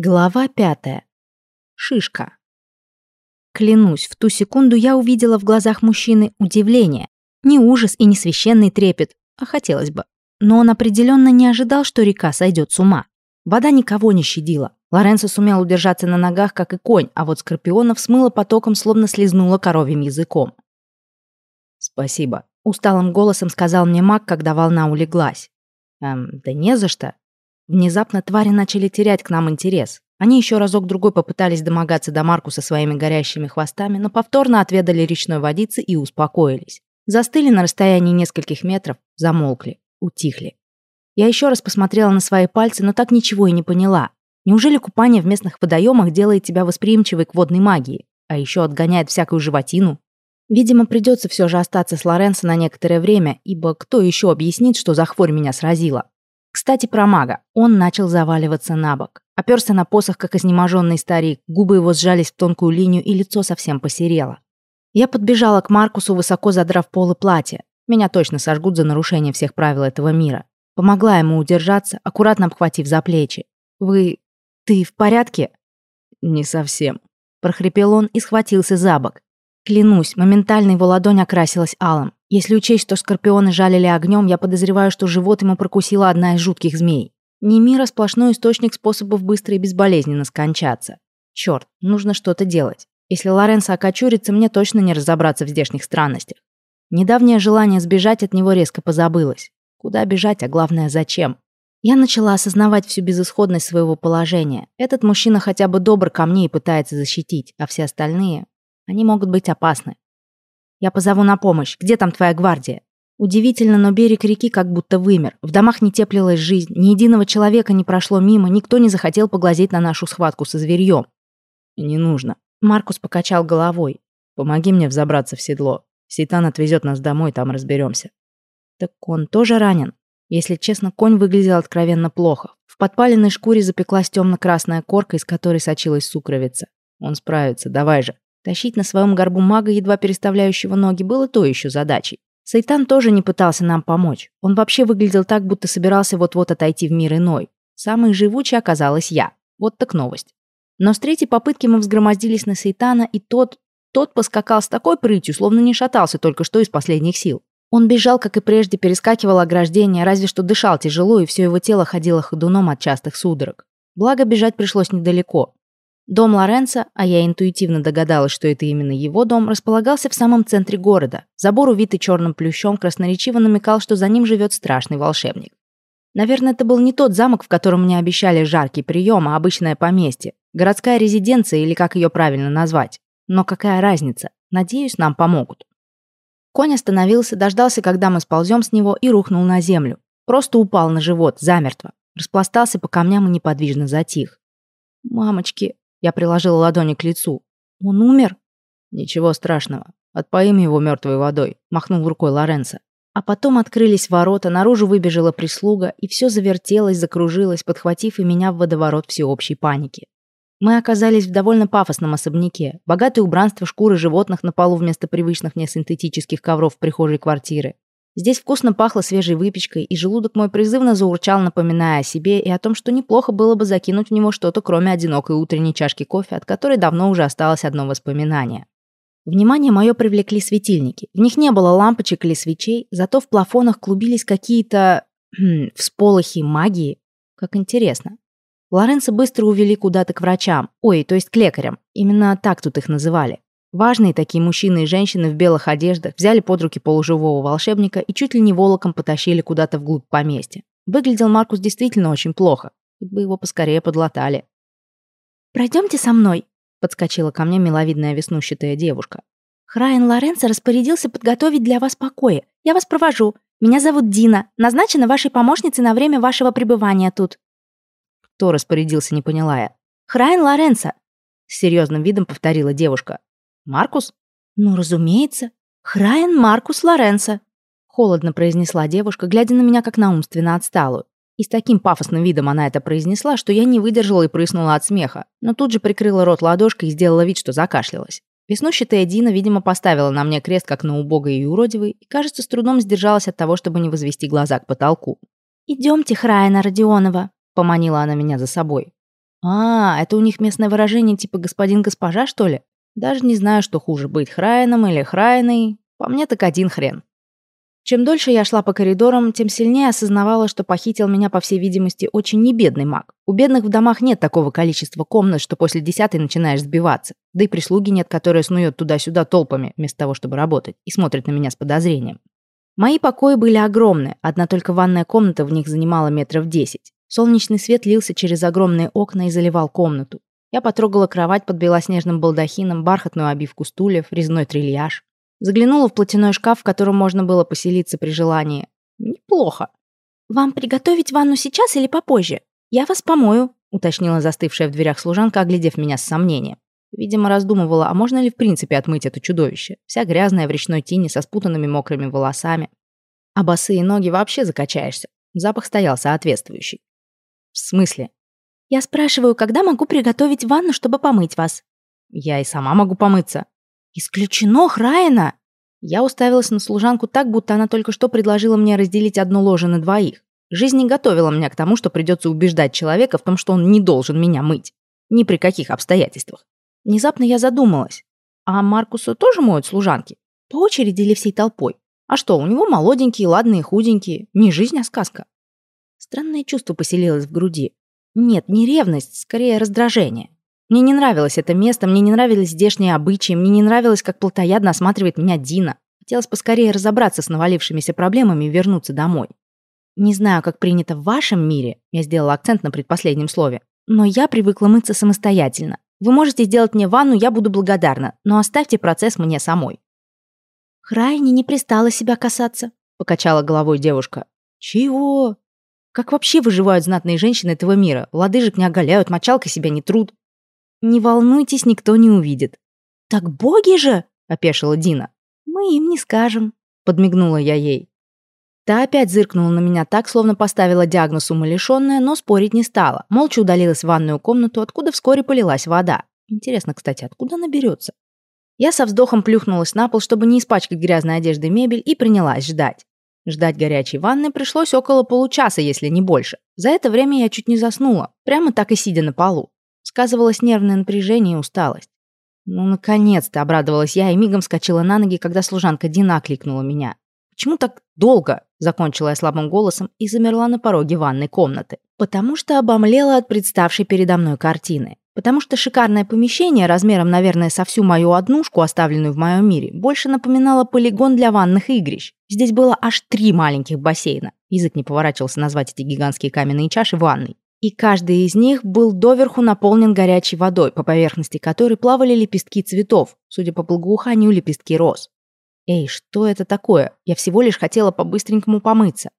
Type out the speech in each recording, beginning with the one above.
Глава пятая. Шишка. Клянусь, в ту секунду я увидела в глазах мужчины удивление. Не ужас и не священный трепет, а хотелось бы. Но он определенно не ожидал, что река сойдет с ума. Вода никого не щадила. Лоренцо сумел удержаться на ногах, как и конь, а вот Скорпионов смыло потоком, словно слезнуло коровьим языком. «Спасибо», — усталым голосом сказал мне маг, когда волна улеглась. «Эм, да не за что. Внезапно твари начали терять к нам интерес. Они еще разок-другой попытались домогаться до Маркуса своими горящими хвостами, но повторно отведали речной водицы и успокоились. Застыли на расстоянии нескольких метров, замолкли, утихли. Я еще раз посмотрела на свои пальцы, но так ничего и не поняла. Неужели купание в местных водоемах делает тебя восприимчивой к водной магии, а еще отгоняет всякую животину? Видимо, придется все же остаться с Лоренцо на некоторое время, ибо кто еще объяснит, что за хворь меня сразила? Кстати, про мага. Он начал заваливаться на бок. Оперся на посох, как изнеможенный старик. Губы его сжались в тонкую линию, и лицо совсем посерело. Я подбежала к Маркусу, высоко задрав полы платья. Меня точно сожгут за нарушение всех правил этого мира. Помогла ему удержаться, аккуратно обхватив за плечи. «Вы... ты в порядке?» «Не совсем», – прохрипел он и схватился за бок. Клянусь, моментально его ладонь окрасилась алым. Если учесть, что скорпионы жалили огнем, я подозреваю, что живот ему прокусила одна из жутких змей. Немира – сплошной источник способов быстро и безболезненно скончаться. Черт, нужно что-то делать. Если Лоренцо окочурится, мне точно не разобраться в здешних странностях. Недавнее желание сбежать от него резко позабылось. Куда бежать, а главное, зачем? Я начала осознавать всю безысходность своего положения. Этот мужчина хотя бы добр ко мне и пытается защитить, а все остальные, они могут быть опасны. Я позову на помощь. Где там твоя гвардия? Удивительно, но берег реки как будто вымер. В домах не теплилась жизнь, ни единого человека не прошло мимо, никто не захотел поглазеть на нашу схватку со зверьем. «Не нужно». Маркус покачал головой. «Помоги мне взобраться в седло. Сейтан отвезет нас домой, там разберемся». Так он тоже ранен. Если честно, конь выглядел откровенно плохо. В подпаленной шкуре запеклась темно-красная корка, из которой сочилась сукровица. Он справится, давай же. Тащить на своем горбу мага, едва переставляющего ноги, было то еще задачей. Сайтан тоже не пытался нам помочь. Он вообще выглядел так, будто собирался вот-вот отойти в мир иной. Самой живучей оказалась я. Вот так новость. Но с третьей попытки мы взгромоздились на Сайтана, и тот... Тот поскакал с такой прытью, словно не шатался только что из последних сил. Он бежал, как и прежде, перескакивал ограждение, разве что дышал тяжело, и все его тело ходило ходуном от частых судорог. Благо, бежать пришлось недалеко. Дом Лоренца, а я интуитивно догадалась, что это именно его дом, располагался в самом центре города. Забор, увитый черным плющом, красноречиво намекал, что за ним живет страшный волшебник. Наверное, это был не тот замок, в котором мне обещали жаркий прием, а обычное поместье. Городская резиденция, или как ее правильно назвать. Но какая разница? Надеюсь, нам помогут. Конь остановился, дождался, когда мы сползем с него, и рухнул на землю. Просто упал на живот, замертво. Распластался по камням и неподвижно затих. «Мамочки!» Я приложила ладони к лицу. «Он умер?» «Ничего страшного. Отпоим его мертвой водой», — махнул рукой Лоренцо. А потом открылись ворота, наружу выбежала прислуга, и все завертелось, закружилось, подхватив и меня в водоворот всеобщей паники. Мы оказались в довольно пафосном особняке. Богатое убранство шкуры животных на полу вместо привычных мне синтетических ковров в прихожей квартиры. Здесь вкусно пахло свежей выпечкой, и желудок мой призывно заурчал, напоминая о себе и о том, что неплохо было бы закинуть в него что-то, кроме одинокой утренней чашки кофе, от которой давно уже осталось одно воспоминание. Внимание мое привлекли светильники. В них не было лампочек или свечей, зато в плафонах клубились какие-то... Хм, всполохи магии. Как интересно. Лоренцо быстро увели куда-то к врачам. Ой, то есть к лекарям. Именно так тут их называли. Важные такие мужчины и женщины в белых одеждах взяли под руки полуживого волшебника и чуть ли не волоком потащили куда-то вглубь поместья. Выглядел Маркус действительно очень плохо. Хоть бы его поскорее подлатали. «Пройдемте со мной», — подскочила ко мне миловидная веснущатая девушка. «Храйан Лоренцо распорядился подготовить для вас покои. Я вас провожу. Меня зовут Дина. Назначена вашей помощницей на время вашего пребывания тут». «Кто распорядился, не поняла я?» «Храйан Лоренцо», — с серьезным видом повторила девушка. Маркус? Ну, разумеется. Храйен Маркус Лоренцо. Холодно произнесла девушка, глядя на меня как на умственно отсталую. И с таким пафосным видом она это произнесла, что я не выдержала и прыснула от смеха, но тут же прикрыла рот ладошкой и сделала вид, что закашлялась. Веснущатая Дина, видимо, поставила на мне крест как на убогой и уродивой, и, кажется, с трудом сдержалась от того, чтобы не возвести глаза к потолку. «Идемте, Храйна Родионова», — поманила она меня за собой. А, это у них местное выражение типа «господин-госпожа», что ли? Даже не знаю, что хуже, быть Храйном или Храйной. По мне так один хрен. Чем дольше я шла по коридорам, тем сильнее осознавала, что похитил меня, по всей видимости, очень небедный маг. У бедных в домах нет такого количества комнат, что после десятой начинаешь сбиваться. Да и прислуги нет, которая снует туда-сюда толпами, вместо того, чтобы работать, и смотрит на меня с подозрением. Мои покои были огромны, одна только ванная комната в них занимала метров десять. Солнечный свет лился через огромные окна и заливал комнату. Я потрогала кровать под белоснежным балдахином, бархатную обивку стульев, резной трильяж. Заглянула в платяной шкаф, в котором можно было поселиться при желании. Неплохо. «Вам приготовить ванну сейчас или попозже? Я вас помою», уточнила застывшая в дверях служанка, оглядев меня с сомнением. Видимо, раздумывала, а можно ли в принципе отмыть это чудовище. Вся грязная в речной тени со спутанными мокрыми волосами. А босые ноги вообще закачаешься. Запах стоял соответствующий. В смысле? Я спрашиваю, когда могу приготовить ванну, чтобы помыть вас? Я и сама могу помыться. Исключено, Храина! Я уставилась на служанку так, будто она только что предложила мне разделить одно ложе на двоих. Жизнь не готовила меня к тому, что придется убеждать человека в том, что он не должен меня мыть. Ни при каких обстоятельствах. Внезапно я задумалась. А Маркуса тоже моют служанки? По очереди или всей толпой? А что, у него молоденькие, ладные, худенькие. Не жизнь, а сказка. Странное чувство поселилось в груди. Нет, не ревность, скорее раздражение. Мне не нравилось это место, мне не нравились здешние обычаи, мне не нравилось, как плотоядно осматривает меня Дина. Хотелось поскорее разобраться с навалившимися проблемами и вернуться домой. Не знаю, как принято в вашем мире, я сделала акцент на предпоследнем слове, но я привыкла мыться самостоятельно. Вы можете сделать мне ванну, я буду благодарна, но оставьте процесс мне самой. Храйне не пристала себя касаться, покачала головой девушка. Чего? Как вообще выживают знатные женщины этого мира? Лодыжек не оголяют, мочалкой себя не труд. Не волнуйтесь, никто не увидит. Так боги же, опешила Дина. Мы им не скажем, подмигнула я ей. Та опять зыркнула на меня так, словно поставила диагноз умалишенная, но спорить не стала. Молча удалилась в ванную комнату, откуда вскоре полилась вода. Интересно, кстати, откуда она берется? Я со вздохом плюхнулась на пол, чтобы не испачкать грязной одеждой мебель, и принялась ждать. Ждать горячей ванны пришлось около получаса, если не больше. За это время я чуть не заснула, прямо так и сидя на полу. Сказывалось нервное напряжение и усталость. Ну, наконец-то, обрадовалась я и мигом вскочила на ноги, когда служанка Дина окликнула меня. «Почему так долго?» – закончила я слабым голосом и замерла на пороге ванной комнаты. Потому что обомлела от представшей передо мной картины. Потому что шикарное помещение, размером, наверное, со всю мою однушку, оставленную в моем мире, больше напоминало полигон для ванных игрищ. Здесь было аж три маленьких бассейна. Язык не поворачивался назвать эти гигантские каменные чаши ванной. И каждый из них был доверху наполнен горячей водой, по поверхности которой плавали лепестки цветов, судя по благоуханию, лепестки роз. Эй, что это такое? Я всего лишь хотела по-быстренькому помыться.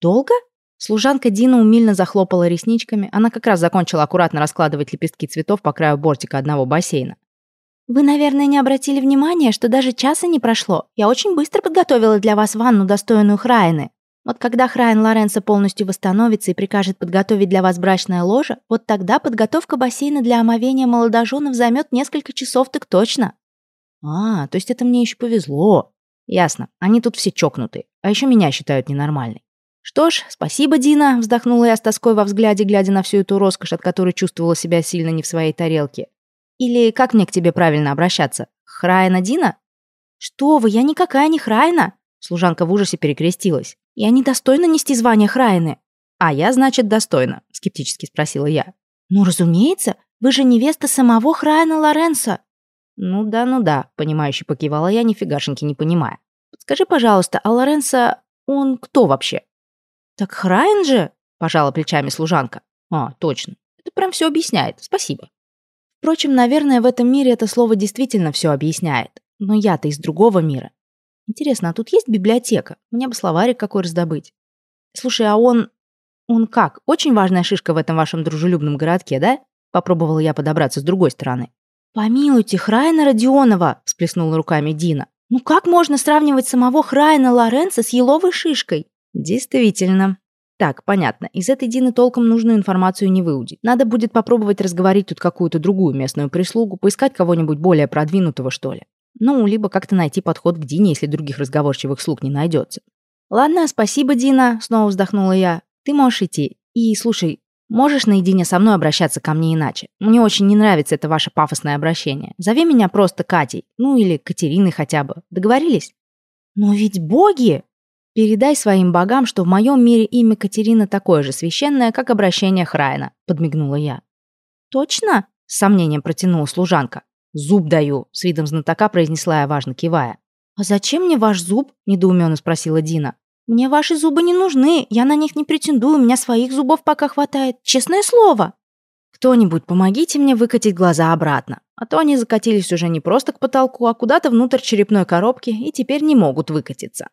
Долго? Служанка Дина умильно захлопала ресничками. Она как раз закончила аккуратно раскладывать лепестки цветов по краю бортика одного бассейна. «Вы, наверное, не обратили внимания, что даже часа не прошло. Я очень быстро подготовила для вас ванну, достойную Храйны. Вот когда Храйн Лоренцо полностью восстановится и прикажет подготовить для вас брачное ложе, вот тогда подготовка бассейна для омовения молодоженов займет несколько часов так точно. А, то есть это мне еще повезло. Ясно, они тут все чокнутые, а еще меня считают ненормальной. Что ж, спасибо, Дина, вздохнула я с тоской во взгляде, глядя на всю эту роскошь, от которой чувствовала себя сильно не в своей тарелке. Или как мне к тебе правильно обращаться? Храйна Дина? Что вы, я никакая не Храйна. Служанка в ужасе перекрестилась. «Я недостойна нести звание Храйны». «А я, значит, достойна», — скептически спросила я. «Ну, разумеется, вы же невеста самого Храйна Лоренса». «Ну да, ну да», — понимающе покивала я, нифигашеньки не понимая. «Подскажи, пожалуйста, а Лоренса, он кто вообще?» «Так Храйн же», — пожала плечами служанка. «А, точно. Это прям все объясняет. Спасибо». Впрочем, наверное, в этом мире это слово действительно все объясняет. Но я-то из другого мира. Интересно, а тут есть библиотека? Мне бы словарик какой раздобыть. Слушай, а он... Он как? Очень важная шишка в этом вашем дружелюбном городке, да? Попробовала я подобраться с другой стороны. «Помилуйте, Храйна Родионова!» – всплеснула руками Дина. «Ну как можно сравнивать самого Храйна Лоренца с еловой шишкой?» «Действительно». Так, понятно. Из этой Дины толком нужную информацию не выудить. Надо будет попробовать разговорить тут какую-то другую местную прислугу, поискать кого-нибудь более продвинутого, что ли. Ну, либо как-то найти подход к Дине, если других разговорчивых слуг не найдется. «Ладно, спасибо, Дина», — снова вздохнула я. «Ты можешь идти. И, слушай, Можешь наедине со мной обращаться ко мне иначе. Мне очень не нравится это ваше пафосное обращение. Зови меня просто Катей, ну или Катериной хотя бы. Договорились? Но ведь боги! Передай своим богам, что в моем мире имя Катерина такое же священное, как обращение Храйна, подмигнула я. Точно? С сомнением протянула служанка. «Зуб даю», — с видом знатока произнесла я, важно кивая. «А зачем мне ваш зуб?» — недоуменно спросила Дина. «Мне ваши зубы не нужны, я на них не претендую, у меня своих зубов пока хватает, честное слово». «Кто-нибудь помогите мне выкатить глаза обратно, а то они закатились уже не просто к потолку, а куда-то внутрь черепной коробки и теперь не могут выкатиться».